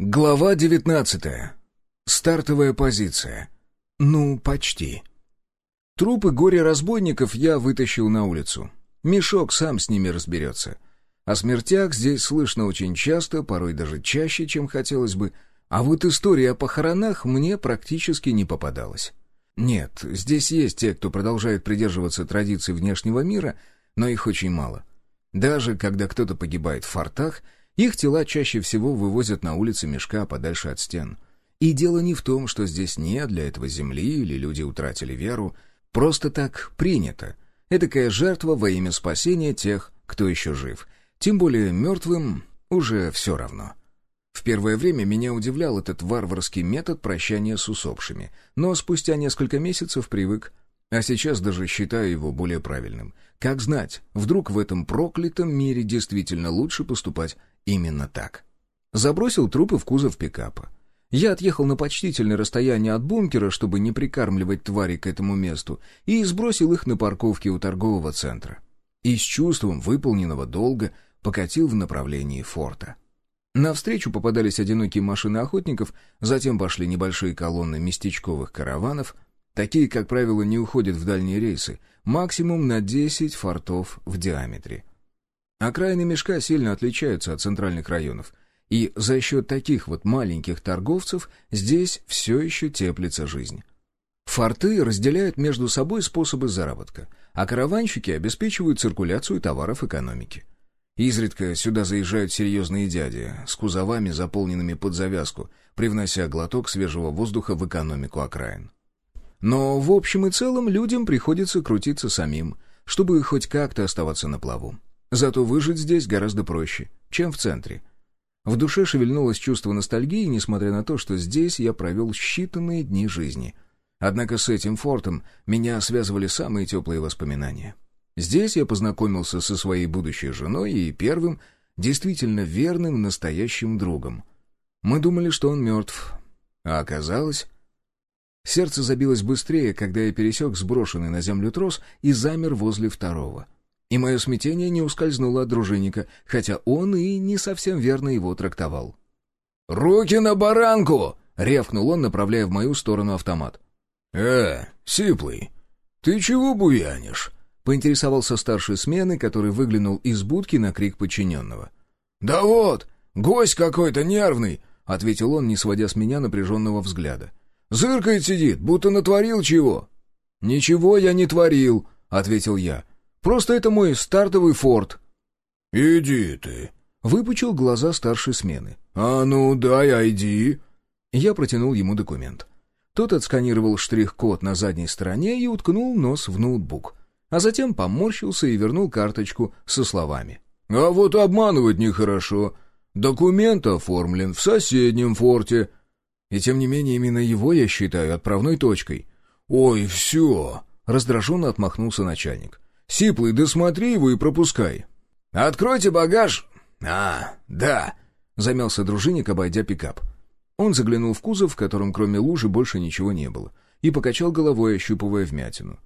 Глава 19. Стартовая позиция. Ну, почти. Трупы горе-разбойников я вытащил на улицу. Мешок сам с ними разберется. О смертях здесь слышно очень часто, порой даже чаще, чем хотелось бы, а вот история о похоронах мне практически не попадалась. Нет, здесь есть те, кто продолжает придерживаться традиций внешнего мира, но их очень мало. Даже когда кто-то погибает в фортах — их тела чаще всего вывозят на улицы мешка подальше от стен. И дело не в том, что здесь нет для этого земли или люди утратили веру. Просто так принято. Эдакая жертва во имя спасения тех, кто еще жив. Тем более мертвым уже все равно. В первое время меня удивлял этот варварский метод прощания с усопшими, но спустя несколько месяцев привык, а сейчас даже считаю его более правильным. Как знать, вдруг в этом проклятом мире действительно лучше поступать именно так. Забросил трупы в кузов пикапа. Я отъехал на почтительное расстояние от бункера, чтобы не прикармливать твари к этому месту, и сбросил их на парковке у торгового центра. И с чувством выполненного долга покатил в направлении форта. Навстречу попадались одинокие машины охотников, затем пошли небольшие колонны местечковых караванов. Такие, как правило, не уходят в дальние рейсы, максимум на 10 фортов в диаметре. Окраины мешка сильно отличаются от центральных районов, и за счет таких вот маленьких торговцев здесь все еще теплится жизнь. Форты разделяют между собой способы заработка, а караванщики обеспечивают циркуляцию товаров экономики. Изредка сюда заезжают серьезные дяди с кузовами, заполненными под завязку, привнося глоток свежего воздуха в экономику окраин. Но в общем и целом людям приходится крутиться самим, чтобы хоть как-то оставаться на плаву. Зато выжить здесь гораздо проще, чем в центре. В душе шевельнулось чувство ностальгии, несмотря на то, что здесь я провел считанные дни жизни. Однако с этим фортом меня связывали самые теплые воспоминания. Здесь я познакомился со своей будущей женой и первым, действительно верным, настоящим другом. Мы думали, что он мертв, а оказалось... Сердце забилось быстрее, когда я пересек сброшенный на землю трос и замер возле второго — и мое смятение не ускользнуло от дружинника, хотя он и не совсем верно его трактовал. «Руки на баранку!» — ревкнул он, направляя в мою сторону автомат. «Э, Сиплый, ты чего буянишь?» — поинтересовался старший смены, который выглянул из будки на крик подчиненного. «Да вот, гость какой-то нервный!» — ответил он, не сводя с меня напряженного взгляда. «Зыркает сидит, будто натворил чего». «Ничего я не творил», — ответил я. Просто это мой стартовый форт». «Иди ты», — выпучил глаза старшей смены. «А ну, дай айди». Я протянул ему документ. Тот отсканировал штрих-код на задней стороне и уткнул нос в ноутбук. А затем поморщился и вернул карточку со словами. «А вот обманывать нехорошо. Документ оформлен в соседнем форте». И тем не менее именно его я считаю отправной точкой. «Ой, все!» — раздраженно отмахнулся начальник. Сиплый, досмотри его и пропускай». «Откройте багаж!» «А, да», — замялся дружинник, обойдя пикап. Он заглянул в кузов, в котором кроме лужи больше ничего не было, и покачал головой, ощупывая вмятину.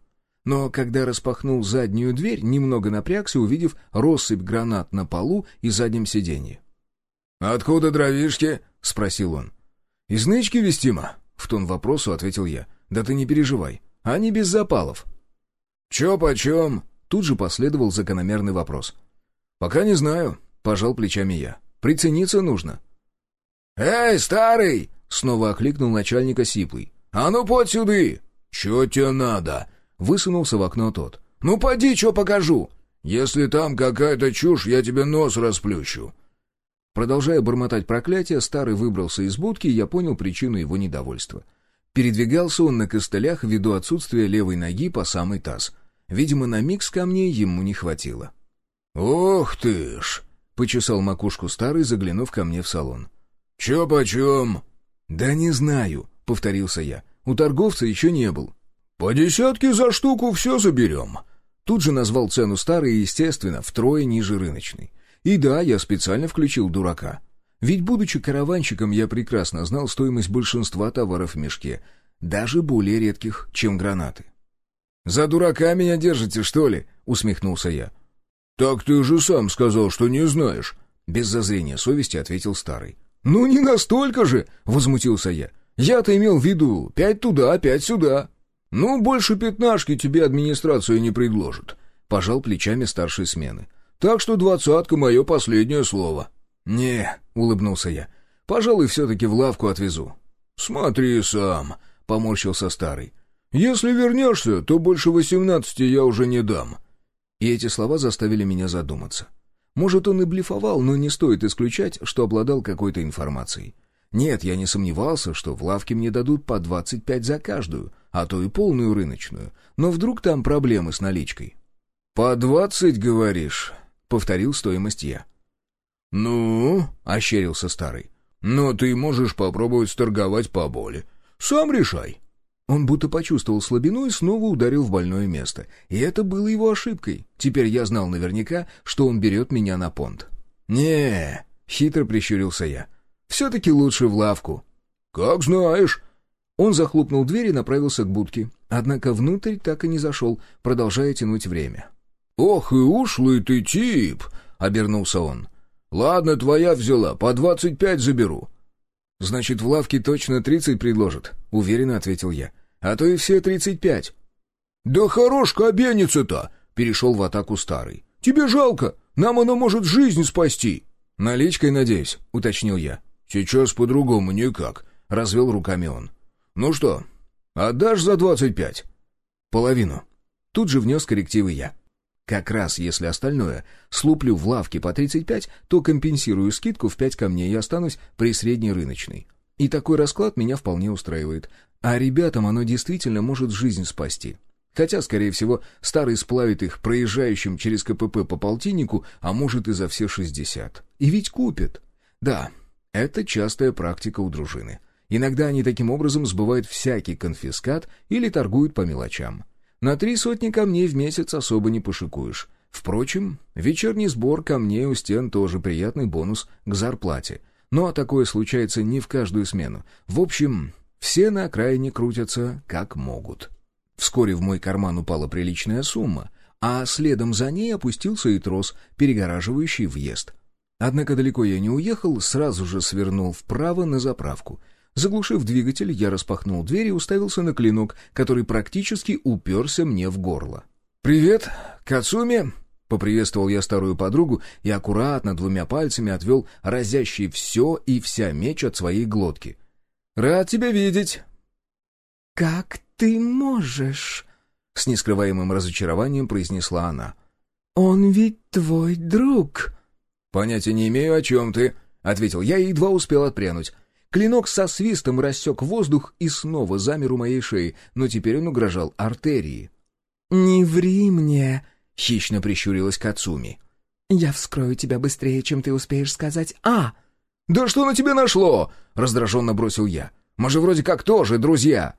Но когда распахнул заднюю дверь, немного напрягся, увидев россыпь гранат на полу и заднем сиденье. «Откуда дровишки?» — спросил он. «Из нычки вестима?» — в тон вопросу ответил я. «Да ты не переживай, они без запалов». «Чё почем?» Тут же последовал закономерный вопрос. «Пока не знаю», — пожал плечами я. «Прицениться нужно». «Эй, старый!» — снова окликнул начальника Сиплый. «А ну, подь сюды!» «Чё тебе надо?» — высунулся в окно тот. «Ну, поди, чё покажу! Если там какая-то чушь, я тебе нос расплющу!» Продолжая бормотать проклятие, старый выбрался из будки, и я понял причину его недовольства. Передвигался он на костылях ввиду отсутствия левой ноги по самый таз. Видимо, на микс камней ему не хватило. «Ох ты ж!» — почесал макушку старый, заглянув ко мне в салон. «Чё почем?» «Да не знаю», — повторился я. «У торговца еще не был». «По десятке за штуку все заберем». Тут же назвал цену старый и, естественно, втрое ниже рыночной. И да, я специально включил дурака. Ведь, будучи караванщиком, я прекрасно знал стоимость большинства товаров в мешке, даже более редких, чем гранаты. «За дурака меня держите, что ли?» — усмехнулся я. «Так ты же сам сказал, что не знаешь», — без зазрения совести ответил старый. «Ну не настолько же!» — возмутился я. «Я-то имел в виду пять туда, пять сюда». «Ну, больше пятнашки тебе администрация не предложит», — пожал плечами старшей смены. «Так что двадцатка — мое последнее слово». «Не», — улыбнулся я, — «пожалуй, все-таки в лавку отвезу». «Смотри сам», — поморщился старый. «Если вернешься, то больше восемнадцати я уже не дам». И эти слова заставили меня задуматься. Может, он и блефовал, но не стоит исключать, что обладал какой-то информацией. Нет, я не сомневался, что в лавке мне дадут по 25 за каждую, а то и полную рыночную. Но вдруг там проблемы с наличкой? «По двадцать, говоришь?» — повторил стоимость я. «Ну?» — ощерился старый. «Но ты можешь попробовать сторговать поболе. Сам решай». Он будто почувствовал слабину и снова ударил в больное место. И это было его ошибкой. Теперь я знал наверняка, что он берет меня на понт. не хитро прищурился я. «Все-таки лучше в лавку». «Как знаешь». Он захлопнул дверь и направился к будке. Однако внутрь так и не зашел, продолжая тянуть время. «Ох и ушлый ты тип!» — обернулся он. «Ладно, твоя взяла, по двадцать пять заберу». «Значит, в лавке точно тридцать предложат», — уверенно ответил я а то и все тридцать пять». «Да хорош кабеница-то!» — перешел в атаку старый. «Тебе жалко? Нам она может жизнь спасти!» «Наличкой, надеюсь», — уточнил я. «Сейчас по-другому никак», — развел руками он. «Ну что, отдашь за двадцать пять?» «Половину». Тут же внес коррективы я. Как раз если остальное слуплю в лавке по 35, то компенсирую скидку в 5 камней и останусь при средней рыночной. И такой расклад меня вполне устраивает. А ребятам оно действительно может жизнь спасти. Хотя, скорее всего, старый сплавит их проезжающим через КПП по полтиннику, а может и за все шестьдесят. И ведь купит. Да, это частая практика у дружины. Иногда они таким образом сбывают всякий конфискат или торгуют по мелочам. На три сотни камней в месяц особо не пошикуешь. Впрочем, вечерний сбор камней у стен тоже приятный бонус к зарплате. Но такое случается не в каждую смену. В общем, все на окраине крутятся как могут. Вскоре в мой карман упала приличная сумма, а следом за ней опустился и трос, перегораживающий въезд. Однако далеко я не уехал, сразу же свернул вправо на заправку. Заглушив двигатель, я распахнул дверь и уставился на клинок, который практически уперся мне в горло. «Привет, Кацуми!» — поприветствовал я старую подругу и аккуратно двумя пальцами отвел разящий все и вся меч от своей глотки — «Рад тебя видеть!» «Как ты можешь?» — с нескрываемым разочарованием произнесла она. «Он ведь твой друг!» «Понятия не имею, о чем ты», — ответил я и едва успел отпрянуть. Клинок со свистом рассек воздух и снова замер у моей шеи, но теперь он угрожал артерии. «Не ври мне!» — хищно прищурилась Кацуми. «Я вскрою тебя быстрее, чем ты успеешь сказать «А!» «Да что на тебе нашло?» — раздраженно бросил я. «Мы же вроде как тоже друзья».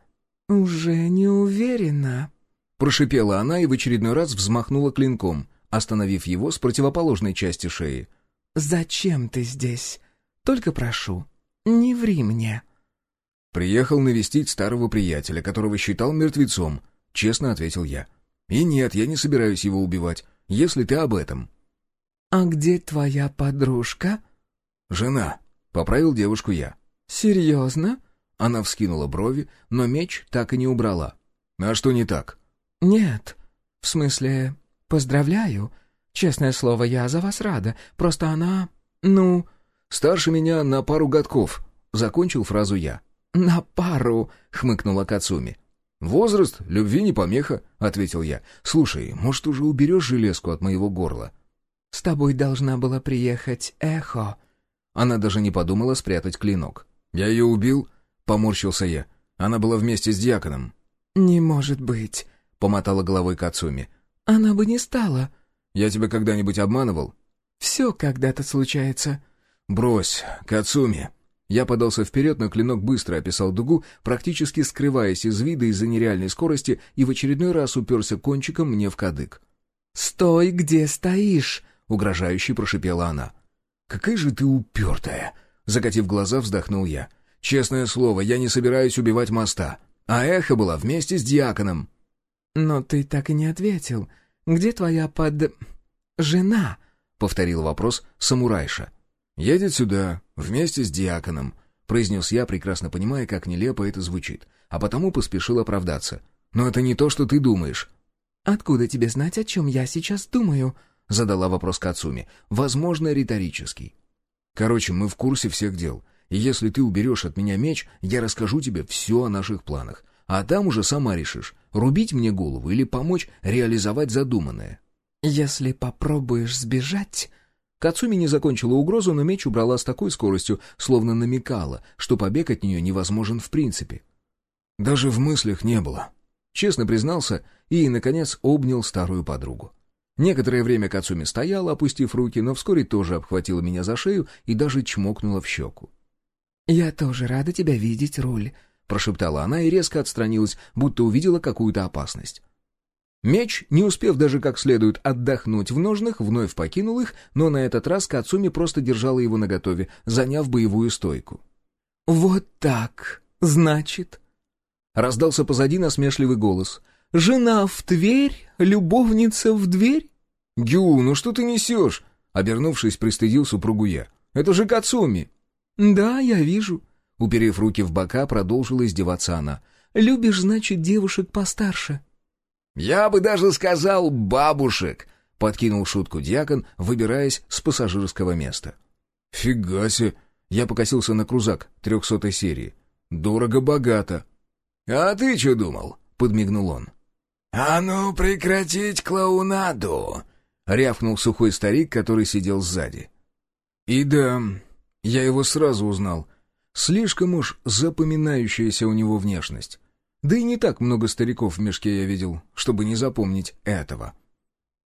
«Уже не уверена», — прошипела она и в очередной раз взмахнула клинком, остановив его с противоположной части шеи. «Зачем ты здесь? Только прошу, не ври мне». «Приехал навестить старого приятеля, которого считал мертвецом», — честно ответил я. «И нет, я не собираюсь его убивать, если ты об этом». «А где твоя подружка?» «Жена», — поправил девушку я. «Серьезно?» Она вскинула брови, но меч так и не убрала. «А что не так?» «Нет. В смысле, поздравляю. Честное слово, я за вас рада. Просто она... ну...» «Старше меня на пару годков», — закончил фразу я. «На пару», — хмыкнула Кацуми. «Возраст, любви не помеха», — ответил я. «Слушай, может, уже уберешь железку от моего горла?» «С тобой должна была приехать Эхо», она даже не подумала спрятать клинок. «Я ее убил?» — поморщился я. «Она была вместе с дьяконом». «Не может быть», — помотала головой Кацуми. «Она бы не стала». «Я тебя когда-нибудь обманывал?» «Все когда-то случается». «Брось, Кацуми». Я подался вперед, но клинок быстро описал дугу, практически скрываясь из вида из-за нереальной скорости, и в очередной раз уперся кончиком мне в кадык. «Стой, где стоишь!» — угрожающе прошипела она. «Какая же ты упертая!» Закатив глаза, вздохнул я. «Честное слово, я не собираюсь убивать моста. А эхо была вместе с диаконом». «Но ты так и не ответил. Где твоя под... жена?» — повторил вопрос самурайша. «Едет сюда, вместе с диаконом», — произнес я, прекрасно понимая, как нелепо это звучит, а потому поспешил оправдаться. «Но это не то, что ты думаешь». «Откуда тебе знать, о чем я сейчас думаю?» — задала вопрос Кацуми, возможно, риторический. «Короче, мы в курсе всех дел, и если ты уберешь от меня меч, я расскажу тебе все о наших планах, а там уже сама решишь, рубить мне голову или помочь реализовать задуманное». «Если попробуешь сбежать...» Кацуми не закончила угрозу, но меч убрала с такой скоростью, словно намекала, что побег от нее невозможен в принципе. Даже в мыслях не было. Честно признался и, наконец, обнял старую подругу. Некоторое время Кацуми стояла, опустив руки, но вскоре тоже обхватила меня за шею и даже чмокнула в щеку. «Я тоже рада тебя видеть, Руль», — прошептала она и резко отстранилась, будто увидела какую-то опасность. Меч, не успев даже как следует отдохнуть в ножнах, вновь покинул их, но на этот раз Кацуми просто держала его наготове, заняв боевую стойку. «Вот так, значит...» Раздался позади насмешливый голос. «Жена в Тверь, любовница в дверь?» «Гю, ну что ты несешь?» Обернувшись, пристыдил супругу я. «Это же Кацуми!» «Да, я вижу». Уперев руки в бока, продолжила издеваться она. «Любишь, значит, девушек постарше?» «Я бы даже сказал бабушек», — подкинул шутку дьякон, выбираясь с пассажирского места. «Фига себе!» — я покосился на крузак трехсотой серии. «Дорого-богато». «А ты что думал?» — подмигнул он. «А ну, прекратить клоунаду!» — рявкнул сухой старик, который сидел сзади. «И да, я его сразу узнал. Слишком уж запоминающаяся у него внешность. Да и не так много стариков в мешке я видел, чтобы не запомнить этого.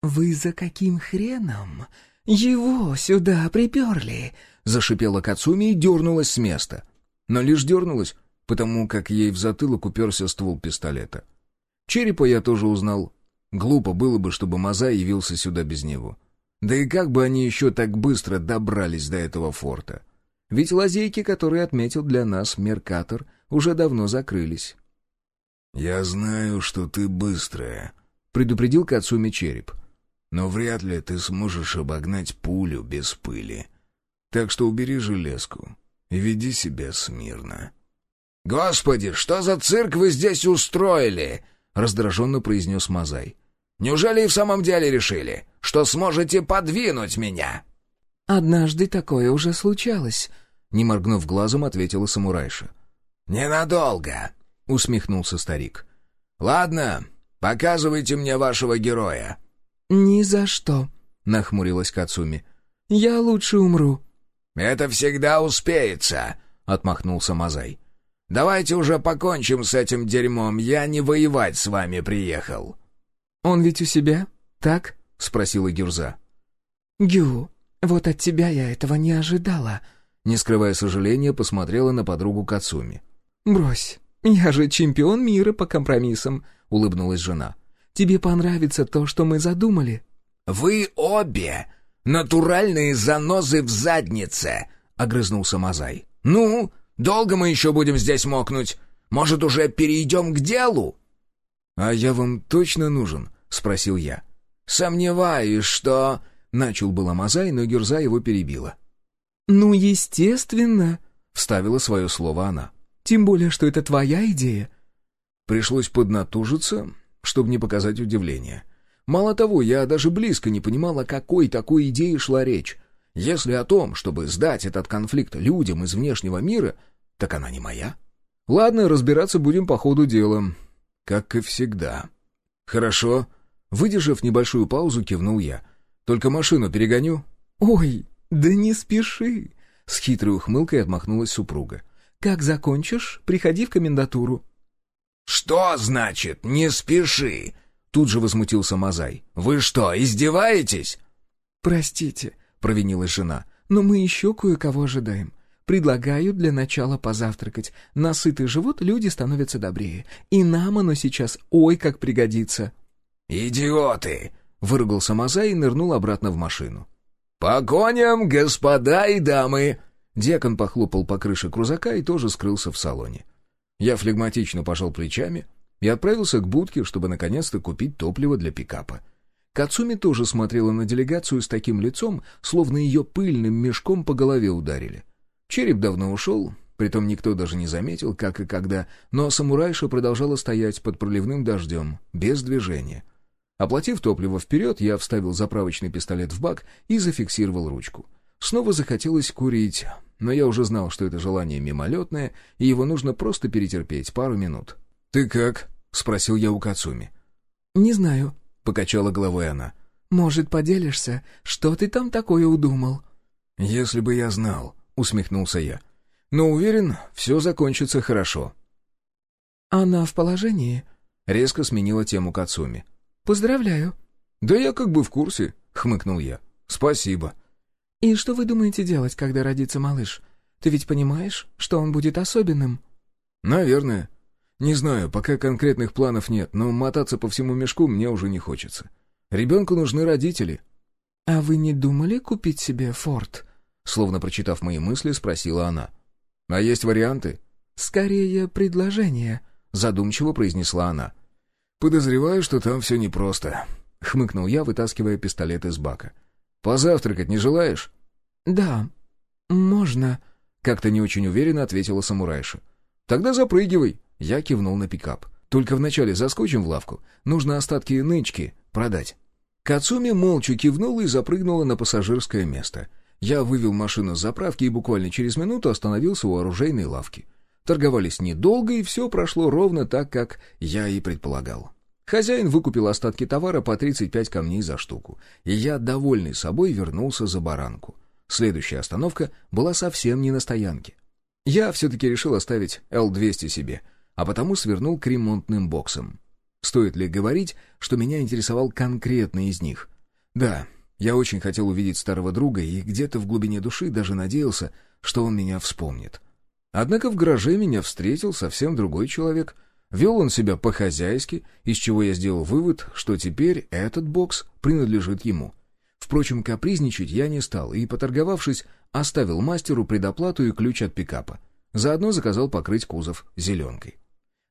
«Вы за каким хреном его сюда приперли?» — зашипела Кацуми и дернулась с места. Но лишь дернулась, потому как ей в затылок уперся ствол пистолета. Черепа я тоже узнал. Глупо было бы, чтобы Мазай явился сюда без него. Да и как бы они еще так быстро добрались до этого форта? Ведь лазейки, которые отметил для нас Меркатор, уже давно закрылись. «Я знаю, что ты быстрая», — предупредил Кацуми череп. «Но вряд ли ты сможешь обогнать пулю без пыли. Так что убери железку и веди себя смирно». «Господи, что за цирк вы здесь устроили?» — раздраженно произнес Мазай. «Неужели и в самом деле решили, что сможете подвинуть меня?» «Однажды такое уже случалось», — не моргнув глазом, ответила самурайша. «Ненадолго», — усмехнулся старик. «Ладно, показывайте мне вашего героя». «Ни за что», — нахмурилась Кацуми. «Я лучше умру». «Это всегда успеется», — отмахнулся Мазай. «Давайте уже покончим с этим дерьмом, я не воевать с вами приехал». «Он ведь у себя, так?» — спросила Гюрза. «Гю, вот от тебя я этого не ожидала», — не скрывая сожаления, посмотрела на подругу Кацуми. «Брось, «Я же чемпион мира по компромиссам», — улыбнулась жена. «Тебе понравится то, что мы задумали». «Вы обе натуральные занозы в заднице», — огрызнулся Мазай. «Ну, долго мы еще будем здесь мокнуть? Может, уже перейдем к делу?» «А я вам точно нужен?» — спросил я. «Сомневаюсь, что...» — начал было Мазай, но Гюрза его перебила. «Ну, естественно», — вставила свое слово она. Тем более, что это твоя идея». Пришлось поднатужиться, чтобы не показать удивления. Мало того, я даже близко не понимал, о какой такой идее шла речь. Если о том, чтобы сдать этот конфликт людям из внешнего мира, так она не моя. Ладно, разбираться будем по ходу дела. Как и всегда. Хорошо. Выдержав небольшую паузу, кивнул я. Только машину перегоню. «Ой, да не спеши!» С хитрой ухмылкой отмахнулась супруга. Как закончишь, приходи в комендатуру». «Что значит «не спеши»?» Тут же возмутился Мазай. «Вы что, издеваетесь?» «Простите», — провинилась жена, «но мы еще кое-кого ожидаем. Предлагаю для начала позавтракать. На сытый живот люди становятся добрее. И нам оно сейчас ой как пригодится». «Идиоты!» — выругался Мазай и нырнул обратно в машину. «По коням, господа и дамы!» Дьякон похлопал по крыше крузака и тоже скрылся в салоне. Я флегматично пожал плечами и отправился к будке, чтобы наконец-то купить топливо для пикапа. Кацуми тоже смотрела на делегацию с таким лицом, словно ее пыльным мешком по голове ударили. Череп давно ушел, притом никто даже не заметил, как и когда, но самурайша продолжала стоять под проливным дождем, без движения. Оплатив топливо вперед, я вставил заправочный пистолет в бак и зафиксировал ручку. Снова захотелось курить, но я уже знал, что это желание мимолетное, и его нужно просто перетерпеть пару минут. «Ты как?» — спросил я у Кацуми. «Не знаю», покачала головой она. «Может, поделишься? Что ты там такое удумал?» «Если бы я знал», — усмехнулся я. «Но уверен, все закончится хорошо». «Она в положении?» — резко сменила тему Кацуми. «Поздравляю». «Да я как бы в курсе», — хмыкнул я. «Спасибо». «И что вы думаете делать, когда родится малыш? Ты ведь понимаешь, что он будет особенным?» «Наверное. Не знаю, пока конкретных планов нет, но мотаться по всему мешку мне уже не хочется. Ребенку нужны родители. «А вы не думали купить себе форт?» Словно прочитав мои мысли, спросила она. «А есть варианты?» «Скорее, предложение», — задумчиво произнесла она. «Подозреваю, что там все непросто», — хмыкнул я, вытаскивая пистолет из бака. «Позавтракать не желаешь?» «Да, можно», — как-то не очень уверенно ответила самурайша. «Тогда запрыгивай», я кивнул на пикап. «Только вначале заскочим в лавку. Нужно остатки нычки продать». Кацуми молча кивнула и запрыгнула на пассажирское место. Я вывел машину с заправки и буквально через минуту остановился у оружейной лавки. Торговались недолго, и все прошло ровно так, как я и предполагал. Хозяин выкупил остатки товара по 35 камней за штуку, и я, довольный собой, вернулся за баранку. Следующая остановка была совсем не на стоянке. Я все-таки решил оставить Л-200 себе — а потому свернул к ремонтным боксам. Стоит ли говорить, что меня интересовал конкретный из них? Да, я очень хотел увидеть старого друга и где-то в глубине души даже надеялся, что он меня вспомнит. Однако в гараже меня встретил совсем другой человек. Вел он себя по-хозяйски, из чего я сделал вывод, что теперь этот бокс принадлежит ему. Впрочем, капризничать я не стал и, поторговавшись, оставил мастеру предоплату и ключ от пикапа. Заодно заказал покрыть кузов зеленкой.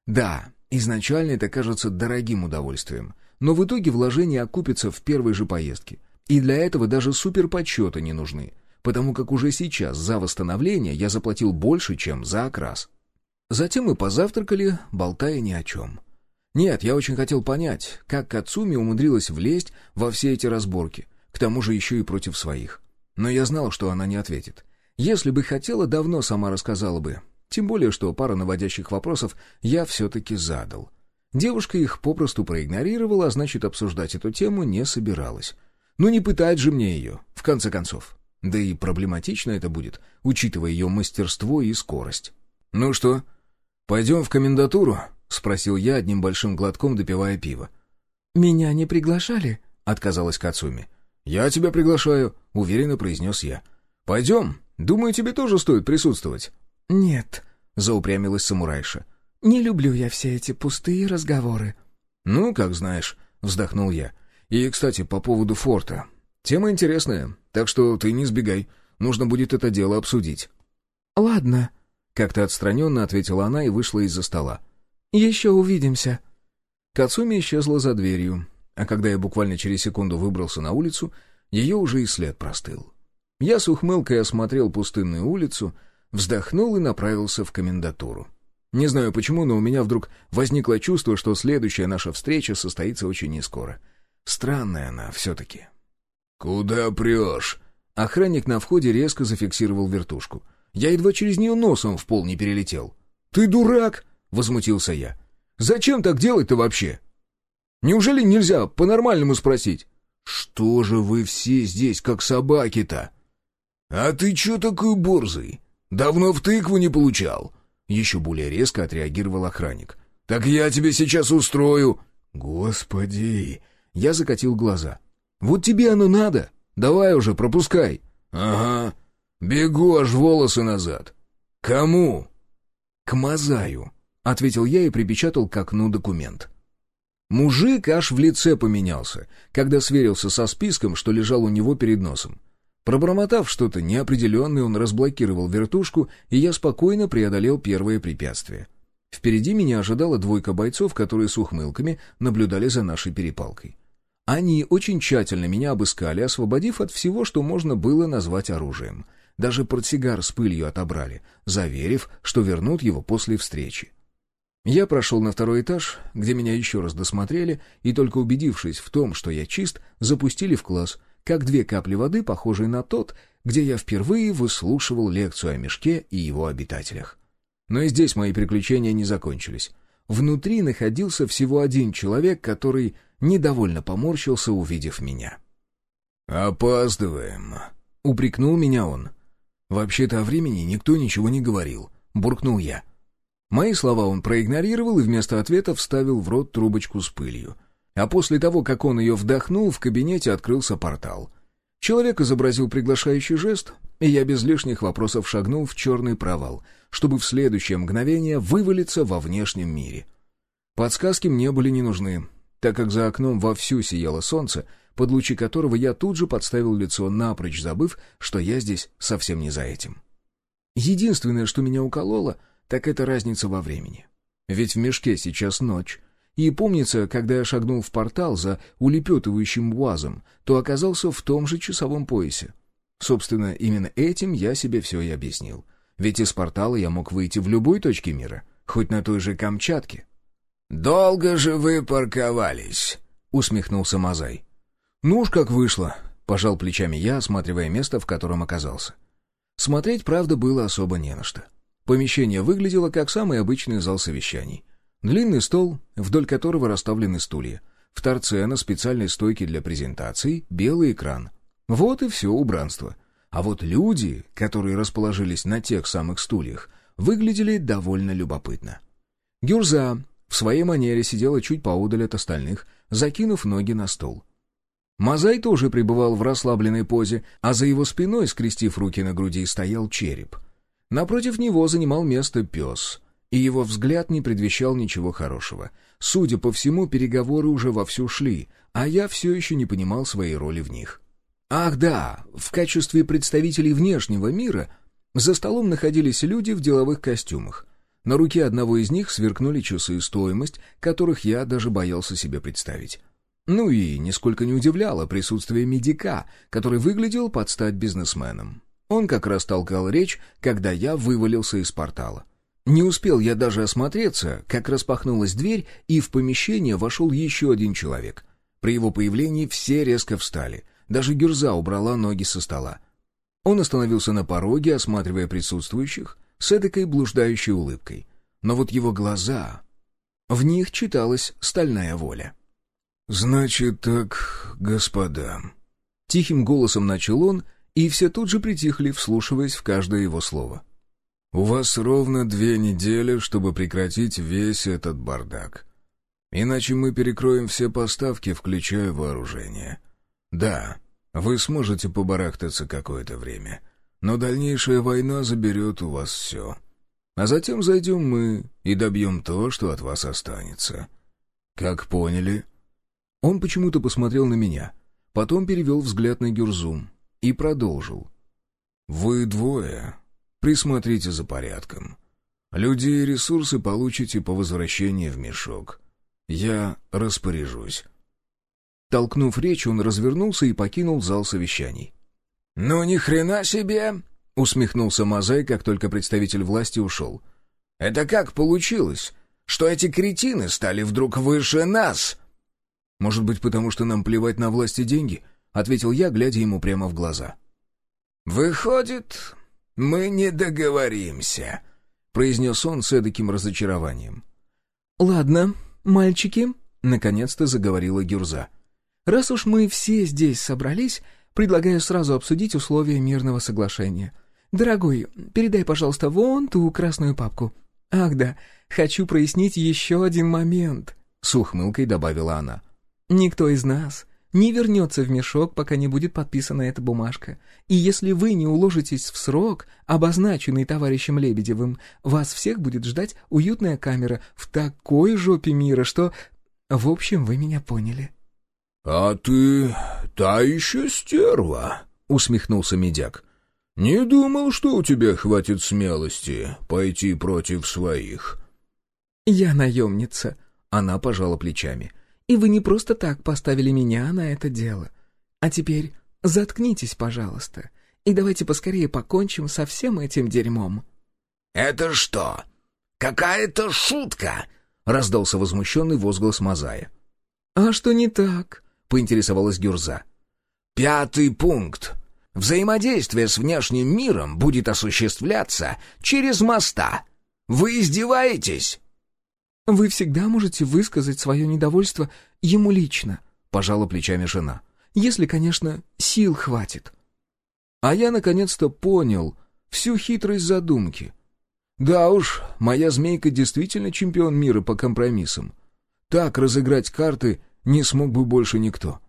Да, изначально это кажется дорогим удовольствием, но в итоге вложения окупятся в первой же поездке. И для этого даже суперподсчеты не нужны, потому как уже сейчас за восстановление я заплатил больше, чем за окрас. Затем мы позавтракали, болтая ни о чем. Нет, я очень хотел понять, как Кацуми умудрилась влезть во все эти разборки, к тому же еще и против своих. Но я знал, что она не ответит. Если бы хотела, давно сама рассказала бы, тем более, что пару наводящих вопросов я все-таки задал. Девушка их попросту проигнорировала, а значит, обсуждать эту тему не собиралась. Ну не пытать же мне ее, в конце концов. Да и проблематично это будет, учитывая ее мастерство и скорость. «Ну что, пойдем в комендатуру?» — спросил я одним большим глотком, допивая пиво. «Меня не приглашали?» — отказалась Кацуми. «Я тебя приглашаю», — уверенно произнес я. «Пойдем. Думаю, тебе тоже стоит присутствовать». «Нет», — заупрямилась самурайша. «Не люблю я все эти пустые разговоры». «Ну, как знаешь», — вздохнул я. «И, кстати, по поводу форта. Тема интересная, так что ты не сбегай. Нужно будет это дело обсудить». «Ладно», — как-то отстраненно ответила она и вышла из-за стола. «Еще увидимся». Кацуми исчезла за дверью, а когда я буквально через секунду выбрался на улицу, ее уже и след простыл. Я с ухмылкой осмотрел пустынную улицу, вздохнул и направился в комендатуру. Не знаю почему, но у меня вдруг возникло чувство, что следующая наша встреча состоится очень нескоро. Странная она все-таки. «Куда прешь?» Охранник на входе резко зафиксировал вертушку. Я едва через нее носом в пол не перелетел. «Ты дурак!» — возмутился я. «Зачем так делать-то вообще? Неужели нельзя по-нормальному спросить?» «Что же вы все здесь, как собаки-то?» «А ты чё такой борзый? Давно в тыкву не получал?» Еще более резко отреагировал охранник. «Так я тебе сейчас устрою!» «Господи!» Я закатил глаза. «Вот тебе оно надо! Давай уже, пропускай!» «Ага, бегу аж волосы назад!» «Кому?» «К Мазаю», — ответил я и припечатал к окну документ. Мужик аж в лице поменялся, когда сверился со списком, что лежал у него перед носом. Пробормотав что-то неопределенное, он разблокировал вертушку, и я спокойно преодолел первое препятствие. Впереди меня ожидала двойка бойцов, которые с ухмылками наблюдали за нашей перепалкой. Они очень тщательно меня обыскали, освободив от всего, что можно было назвать оружием. Даже портсигар с пылью отобрали, заверив, что вернут его после встречи. Я прошел на второй этаж, где меня еще раз досмотрели, и только убедившись в том, что я чист, запустили в класс, как две капли воды, похожие на тот, где я впервые выслушивал лекцию о мешке и его обитателях. Но и здесь мои приключения не закончились. Внутри находился всего один человек, который недовольно поморщился, увидев меня. «Опаздываем», — упрекнул меня он. «Вообще-то о времени никто ничего не говорил», — буркнул я. Мои слова он проигнорировал и вместо ответа вставил в рот трубочку с пылью. А после того, как он ее вдохнул, в кабинете открылся портал. Человек изобразил приглашающий жест, и я без лишних вопросов шагнул в черный провал, чтобы в следующее мгновение вывалиться во внешнем мире. Подсказки мне были не нужны, так как за окном вовсю сияло солнце, под лучи которого я тут же подставил лицо, напрочь забыв, что я здесь совсем не за этим. Единственное, что меня укололо, так это разница во времени. Ведь в мешке сейчас ночь, и помнится, когда я шагнул в портал за улепетывающим уазом, то оказался в том же часовом поясе. Собственно, именно этим я себе все и объяснил. Ведь из портала я мог выйти в любой точке мира, хоть на той же Камчатке. «Долго же вы парковались?» — усмехнулся Мазай. «Ну уж как вышло», — пожал плечами я, осматривая место, в котором оказался. Смотреть, правда, было особо не на что. Помещение выглядело как самый обычный зал совещаний. Длинный стол, вдоль которого расставлены стулья. В торце на специальной стойке для презентаций белый экран. Вот и все убранство. А вот люди, которые расположились на тех самых стульях, выглядели довольно любопытно. Гюрза в своей манере сидела чуть поодаль от остальных, закинув ноги на стол. Мазай тоже пребывал в расслабленной позе, а за его спиной, скрестив руки на груди, стоял череп. Напротив него занимал место пес — и его взгляд не предвещал ничего хорошего. Судя по всему, переговоры уже вовсю шли, а я все еще не понимал своей роли в них. Ах да, в качестве представителей внешнего мира за столом находились люди в деловых костюмах. На руке одного из них сверкнули часы стоимость, которых я даже боялся себе представить. Ну и нисколько не удивляло присутствие медика, который выглядел под стать бизнесменом. Он как раз толкал речь, когда я вывалился из портала. Не успел я даже осмотреться, как распахнулась дверь, и в помещение вошел еще один человек. При его появлении все резко встали. Даже Гюрза убрала ноги со стола. Он остановился на пороге, осматривая присутствующих, с эдакой блуждающей улыбкой. Но вот его глаза... В них читалась стальная воля. «Значит так, господа...» Тихим голосом начал он, и все тут же притихли, вслушиваясь в каждое его слово. У вас ровно две недели, чтобы прекратить весь этот бардак. Иначе мы перекроем все поставки, включая вооружение. Да, вы сможете побарахтаться какое-то время, но дальнейшая война заберет у вас все. А затем зайдем мы и добьем то, что от вас останется. Как поняли?» Он почему-то посмотрел на меня, потом перевел взгляд на Гюрзум и продолжил. «Вы двое Присмотрите за порядком. Люди и ресурсы получите по возвращении в мешок. Я распоряжусь». Толкнув речь, он развернулся и покинул зал совещаний. «Ну ни хрена себе!» — усмехнулся Мазай, как только представитель власти ушел. «Это как получилось, что эти кретины стали вдруг выше нас?» «Может быть, потому что нам плевать на власти деньги?» — ответил я, глядя ему прямо в глаза. «Выходит, «Мы не договоримся», — произнес он с эдаким разочарованием. «Ладно, мальчики», — наконец-то заговорила Гюрза. «Раз уж мы все здесь собрались, предлагаю сразу обсудить условия мирного соглашения. Дорогой, передай, пожалуйста, вон ту красную папку. Ах да, хочу прояснить еще один момент», — с ухмылкой добавила она. «Никто из нас не вернется в мешок, пока не будет подписана эта бумажка. И если вы не уложитесь в срок, обозначенный товарищем Лебедевым, вас всех будет ждать уютная камера в такой жопе мира, что... В общем, вы меня поняли». «А ты та еще стерва», — усмехнулся медяк. «Не думал, что у тебя хватит смелости пойти против своих». «Я наемница», — она пожала плечами. И вы не просто так поставили меня на это дело. А теперь заткнитесь, пожалуйста, и давайте поскорее покончим со всем этим дерьмом». «Это что? Какая-то шутка!» — раздался возмущенный возглас Мазая. «А что не так?» — поинтересовалась Гюрза. «Пятый пункт. Взаимодействие с внешним миром будет осуществляться через моста. Вы издеваетесь?» «Вы всегда можете высказать свое недовольство ему лично», — пожала плечами жена. «Если, конечно, сил хватит». А я наконец-то понял всю хитрость задумки. Да уж, моя змейка действительно чемпион мира по компромиссам. Так разыграть карты не смог бы больше никто.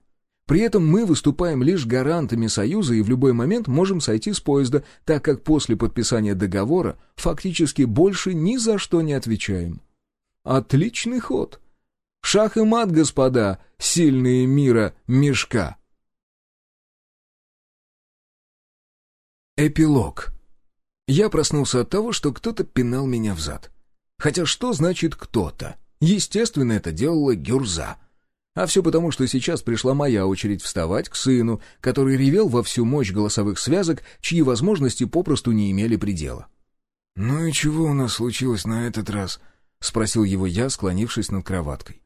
При этом мы выступаем лишь гарантами союза и в любой момент можем сойти с поезда, так как после подписания договора фактически больше ни за что не отвечаем. Отличный ход. Шах и мат, господа, сильные мира мешка. Эпилог. Я проснулся от того, что кто-то пинал меня в зад. Хотя что значит «кто-то»? Естественно, это делала Гюрза. А все потому, что сейчас пришла моя очередь вставать к сыну, который ревел во всю мощь голосовых связок, чьи возможности попросту не имели предела. «Ну и чего у нас случилось на этот раз?» — спросил его я, склонившись над кроваткой.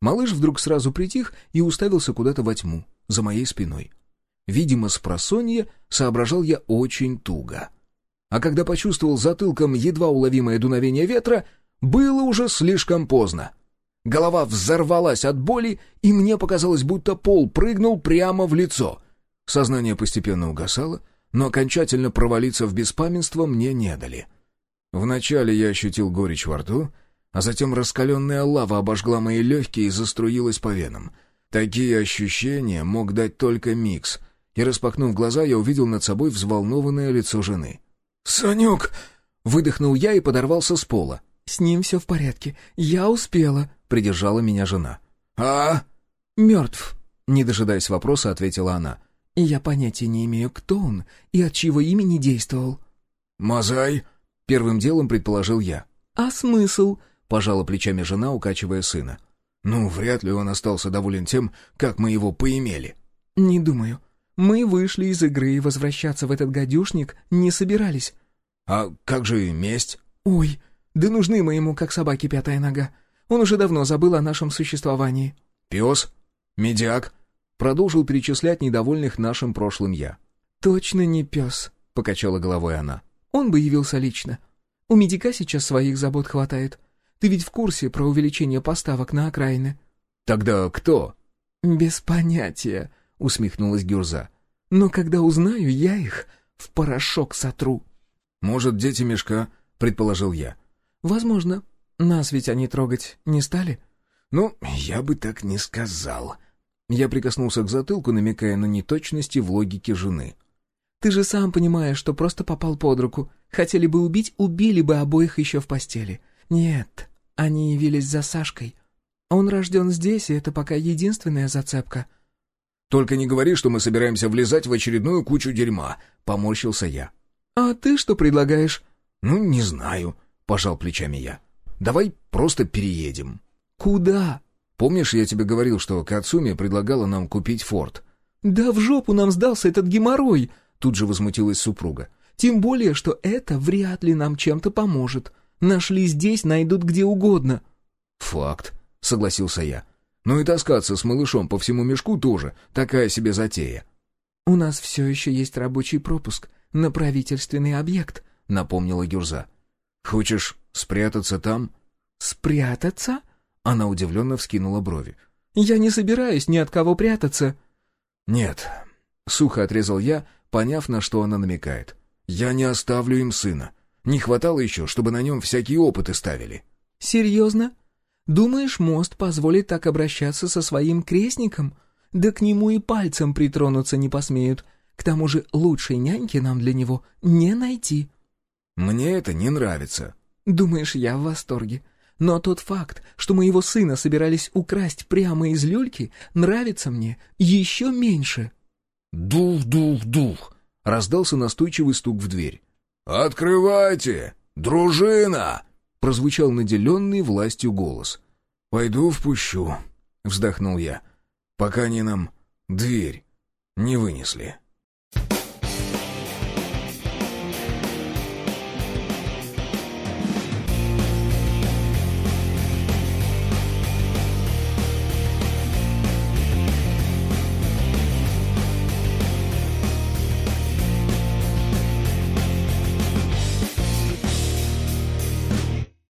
Малыш вдруг сразу притих и уставился куда-то во тьму, за моей спиной. Видимо, с просонья соображал я очень туго. А когда почувствовал затылком едва уловимое дуновение ветра, было уже слишком поздно. Голова взорвалась от боли, и мне показалось, будто пол прыгнул прямо в лицо. Сознание постепенно угасало, но окончательно провалиться в беспамятство мне не дали. Вначале я ощутил горечь во рту, а затем раскаленная лава обожгла мои легкие и заструилась по венам. Такие ощущения мог дать только микс, и, распахнув глаза, я увидел над собой взволнованное лицо жены. «Санек!» — выдохнул я и подорвался с пола. «С ним все в порядке. Я успела», — придержала меня жена. «А?» «Мертв», — не дожидаясь вопроса, ответила она. «Я понятия не имею, кто он и от чьего имени действовал». «Мазай?» — первым делом предположил я. «А смысл?» Пожала плечами жена, укачивая сына. «Ну, вряд ли он остался доволен тем, как мы его поимели». «Не думаю. Мы вышли из игры и возвращаться в этот гадюшник не собирались». «А как же месть?» «Ой, да нужны мы ему, как собаке пятая нога. Он уже давно забыл о нашем существовании». «Пес? Медиак?» Продолжил перечислять недовольных нашим прошлым я. «Точно не пес», — покачала головой она. «Он бы явился лично. У медика сейчас своих забот хватает. Ты ведь в курсе про увеличение поставок на окраины?» «Тогда кто?» «Без понятия», — усмехнулась Гюрза. «Но когда узнаю, я их в порошок сотру». «Может, дети мешка?» — предположил я. «Возможно. Нас ведь они трогать не стали?» «Ну, я бы так не сказал». Я прикоснулся к затылку, намекая на неточности в логике жены. «Ты же сам понимаешь, что просто попал под руку. Хотели бы убить, убили бы обоих еще в постели. Нет, они явились за Сашкой. Он рожден здесь, и это пока единственная зацепка». «Только не говори, что мы собираемся влезать в очередную кучу дерьма», — поморщился я. «А ты что предлагаешь?» «Ну, не знаю», — пожал плечами я. «Давай просто переедем». «Куда?» «Помнишь, я тебе говорил, что Кацуми предлагала нам купить форт?» «Да в жопу нам сдался этот геморрой!» Тут же возмутилась супруга. «Тем более, что это вряд ли нам чем-то поможет. Нашли здесь, найдут где угодно». «Факт», — согласился я. «Ну и таскаться с малышом по всему мешку тоже такая себе затея». «У нас все еще есть рабочий пропуск на правительственный объект», — напомнила Гюрза. «Хочешь спрятаться там?» «Спрятаться?» — она удивленно вскинула брови. «Я не собираюсь ни от кого прятаться». «Нет», — сухо отрезал я, поняв, на что она намекает. «Я не оставлю им сына. Не хватало еще, чтобы на нем всякие опыты ставили». «Серьезно? Думаешь, мост позволит так обращаться со своим крестником? Да к нему и пальцем притронуться не посмеют. К тому же лучшей няньки нам для него не найти». «Мне это не нравится». «Думаешь, я в восторге?» Но тот факт, что моего сына собирались украсть прямо из люльки, нравится мне еще меньше. «Дух-дух-дух!» — раздался настойчивый стук в дверь. «Открывайте! Дружина!» — прозвучал наделенный властью голос. «Пойду впущу», — вздохнул я. «Пока они нам дверь не вынесли».